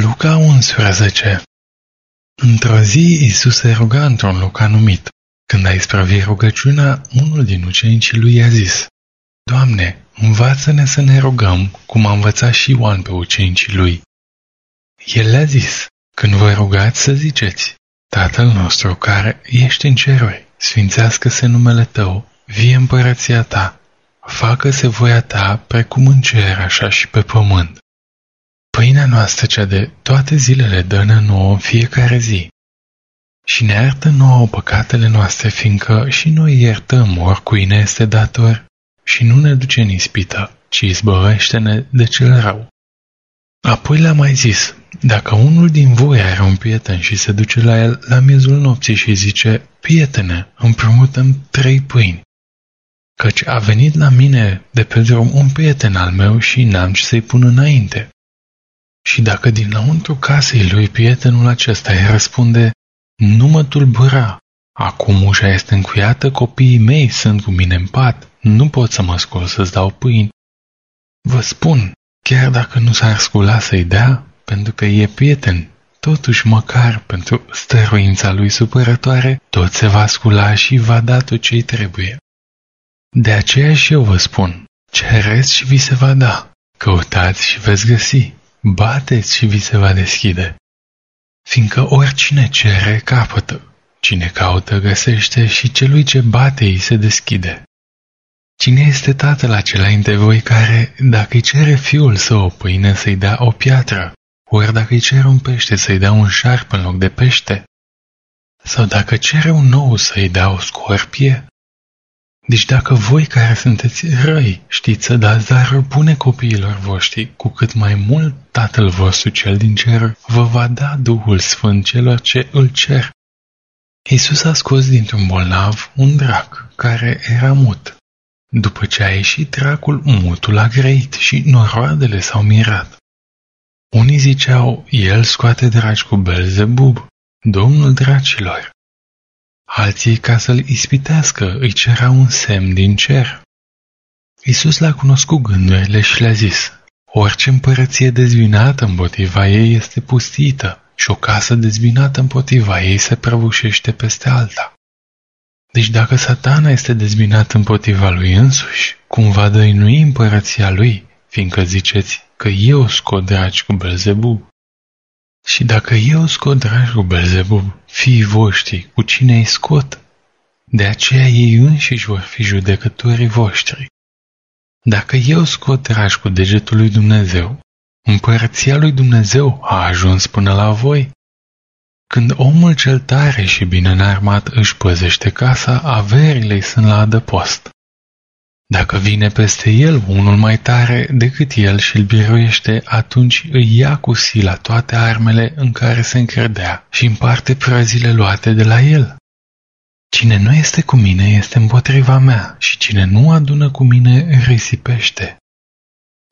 Luca 11 Într-o zi Iisus se ruga într-un loc anumit. Când a isprăvit rugăciunea, unul din ucenicii lui i-a zis, Doamne, învață-ne să ne rugăm, cum a învățat și Ioan pe ucenicii lui. El le-a zis, când vă rugați să ziceți, Tatăl nostru care ești în ceruri, sfințească-se numele Tău, vie împărăția Ta, facă-se voia Ta precum în cer, așa și pe pământ. Pâinea noastră cea de toate zilele dă-ne nouă în fiecare zi. Și ne iartă nouă păcatele noastre, fiindcă și noi iertăm oricui ne este dator și nu ne duce în ispită, ci izbăvește-ne de cel rău. Apoi le-a mai zis, dacă unul din voi are un prieten și se duce la el la miezul nopții și zice, prietene, împrumutăm trei pâini, căci a venit la mine de pe drum un prieten al meu și n-am ce să-i pun înainte. Și dacă dinăuntru casei lui prietenul acesta îi răspunde, nu mă tulbura, acum ușa este încuiată, copiii mei sunt cu mine în pat, nu pot să mă scol să-ți dau pâini. Vă spun, chiar dacă nu s-ar scula să-i dea, pentru că e prieten, totuși măcar pentru stăruința lui supărătoare, tot se va scula și va da tot ce-i trebuie. De aceea și eu vă spun, cereți și vi se va da, căutați și veți găsi, bateți și vi se va deschide. Fiindcă oricine cere, capătă, cine caută, găsește și celui ce bate îi se deschide. Cine este tatăl acela între voi care, dacă îi cere fiul său o pâine, să-i dea o piatră, ori dacă îi cere un pește, să-i dea un șarp în loc de pește? Sau dacă cere un nou, să-i dea o scorpie? Deci dacă voi care sunteți răi știți să dați dar bune copiilor voștri, cu cât mai mult Tatăl vostru cel din cer vă va da Duhul Sfânt celor ce îl cer. Iisus a scos dintr-un bolnav un drac care era mut. După ce a ieșit dracul, mutul a greit și noroadele s-au mirat. Unii ziceau, el scoate dragi cu Belzebub, domnul dracilor. Alții, ca să-l ispitească, îi cerea un semn din cer. Isus l-a cunoscut gândurile și le-a zis, orice împărăție dezvinată împotriva ei este pustită și o casă dezvinată împotriva ei se prăbușește peste alta. Deci dacă satana este dezbinat împotriva lui însuși, cum va dăinui împărăția lui, fiindcă ziceți că eu scot dragi cu Belzebub? Și dacă eu scot dragi cu Belzebub, fiii voștri, cu cine îi scot? De aceea ei înșiși vor fi judecătorii voștri. Dacă eu scot dragi cu degetul lui Dumnezeu, împărăția lui Dumnezeu a ajuns până la voi. Când omul cel tare și bine înarmat își păzește casa, averile sunt la adăpost. Dacă vine peste el unul mai tare decât el și îl biruiește, atunci îi ia cu sila toate armele în care se încredea și împarte prăzile luate de la el. Cine nu este cu mine este împotriva mea și cine nu adună cu mine risipește.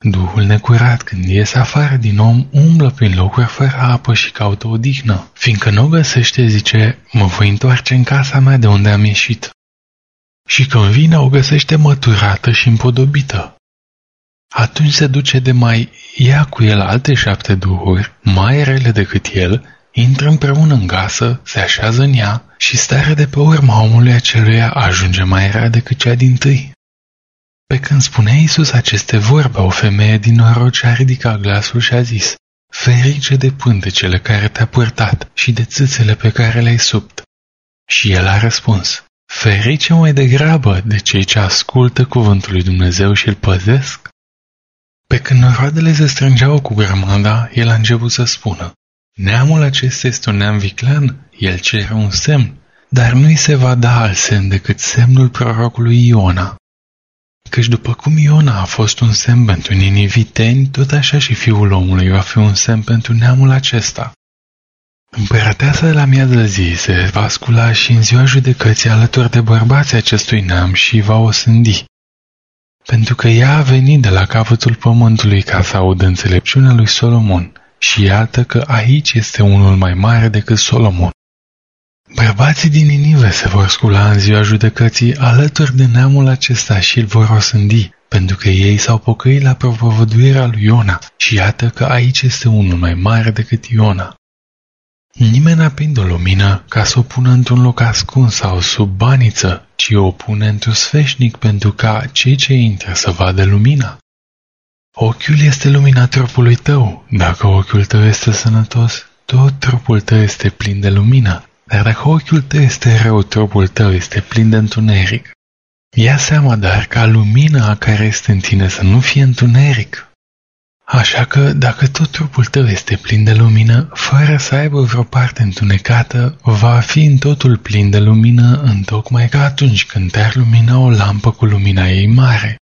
Duhul necurat, când iese afară din om, umblă prin locuri fără apă și caută o dignă. Fiindcă nu o găsește, zice, mă voi întoarce în casa mea de unde am ieșit și când vine o găsește măturată și împodobită. Atunci se duce de mai ia cu el alte șapte duhuri, mai rele decât el, intră împreună în gasă, se așează în ea și starea de pe urma omului aceluia ajunge mai rea decât cea din tâi. Pe când spunea Iisus aceste vorbe, o femeie din noroc a ridicat glasul și a zis, Ferice de pântecele care te-a purtat și de țâțele pe care le-ai subt. Și el a răspuns, Ferice mai degrabă de cei ce ascultă cuvântul lui Dumnezeu și îl păzesc? Pe când roadele se strângeau cu grămada, el a început să spună, Neamul acesta este un neam viclean, el cere un semn, dar nu-i se va da alt semn decât semnul prorocului Iona. Căci după cum Iona a fost un semn pentru niniviteni, tot așa și fiul omului va fi un semn pentru neamul acesta. Împărăteasa de la miază zi se va scula și în ziua judecății alături de bărbații acestui neam și va osândi. Pentru că ea a venit de la capătul pământului ca să audă înțelepciunea lui Solomon și iată că aici este unul mai mare decât Solomon. Bărbații din Ninive se vor scula în ziua judecății alături de neamul acesta și îl vor osândi, pentru că ei s-au pocăit la propovăduirea lui Iona și iată că aici este unul mai mare decât Iona. Nimeni n-aprinde o lumină ca să o pună într-un loc ascuns sau sub baniță, ci o pune într-un sfeșnic pentru ca cei ce intră să vadă lumina. Ochiul este lumina trupului tău. Dacă ochiul tău este sănătos, tot trupul tău este plin de lumină. Dar dacă ochiul tău este rău, trupul tău este plin de întuneric. Ia seama dar ca lumina care este în tine să nu fie întuneric. Așa că dacă tot trupul tău este plin de lumină, fără să aibă vreo parte întunecată, va fi în totul plin de lumină, întocmai ca atunci când te-ar lumina o lampă cu lumina ei mare.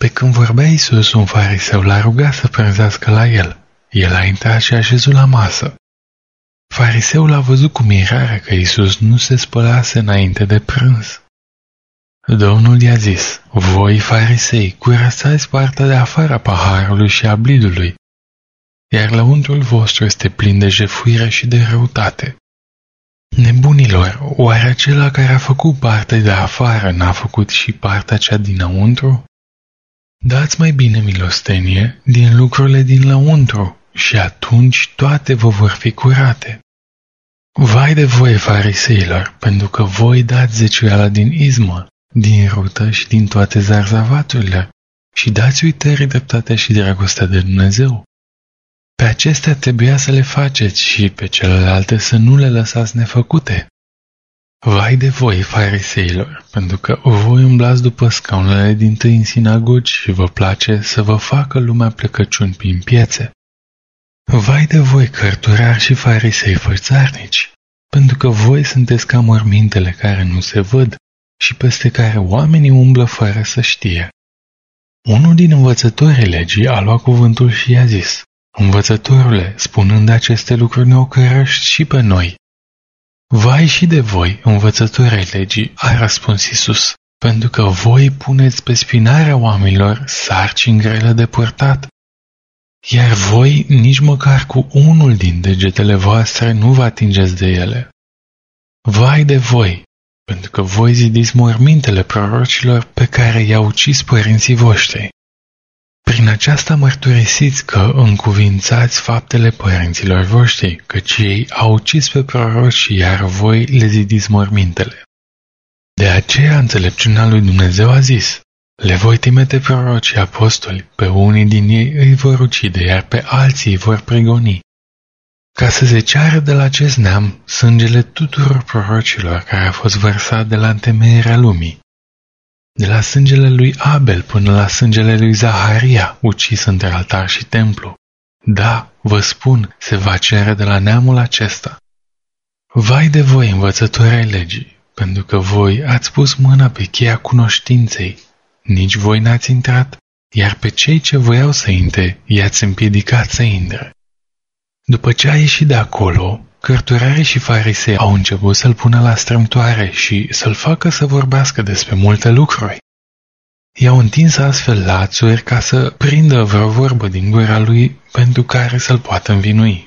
Pe când vorbea Iisus, un fariseu l-a rugat să prânzească la el. El a intrat și a șezut la masă. Fariseul a văzut cu mirare că Iisus nu se spălase înainte de prânz. Domnul i-a zis, voi farisei, curățați partea de afară a paharului și a blidului, iar lăuntrul vostru este plin de jefuire și de răutate. Nebunilor, oare acela care a făcut partea de afară n-a făcut și partea cea dinăuntru? Dați mai bine milostenie din lucrurile din lăuntru și atunci toate vă vor fi curate. Vai de voi, fariseilor, pentru că voi dați zeciuiala din izmă, din rută și din toate zarzavaturile și dați uitării dreptatea și dragostea de Dumnezeu. Pe acestea trebuia să le faceți și pe celelalte să nu le lăsați nefăcute. Vai de voi, fariseilor, pentru că voi umblați după scaunele din tâi în sinagogi și vă place să vă facă lumea plecăciuni prin piețe. Vai de voi, cărturari și farisei fățarnici, pentru că voi sunteți ca mormintele care nu se văd și peste care oamenii umblă fără să știe. Unul din învățătorii legii a luat cuvântul și i-a zis, Învățătorule, spunând aceste lucruri ne ocărăști și pe noi. Vai și de voi, învățătorii legii, a răspuns Isus, pentru că voi puneți pe spinarea oamenilor sarcini grele de purtat, iar voi nici măcar cu unul din degetele voastre nu vă atingeți de ele. Vai de voi, pentru că voi zidiți mormintele prorocilor pe care i-au ucis părinții voștri. Prin aceasta mărturisiți că încuvințați faptele părinților voștri, căci ei au ucis pe proroci iar voi le zidiți mormintele. De aceea înțelepciunea lui Dumnezeu a zis, le voi trimite proroci și apostoli, pe unii din ei îi vor ucide, iar pe alții îi vor pregoni ca să se ceară de la acest neam sângele tuturor prorocilor care a fost vărsat de la întemeierea lumii, de la sângele lui Abel până la sângele lui Zaharia, ucis între altar și templu. Da, vă spun, se va cere de la neamul acesta. Vai de voi, învățători ai legii, pentru că voi ați pus mâna pe cheia cunoștinței, nici voi n-ați intrat, iar pe cei ce voiau să intre, i-ați împiedicat să intre. După ce a ieșit de acolo, cărturarii și farisei au început să-l pună la strâmtoare și să-l facă să vorbească despre multe lucruri. I-au întins astfel lațuri ca să prindă vreo vorbă din gura lui pentru care să-l poată învinui.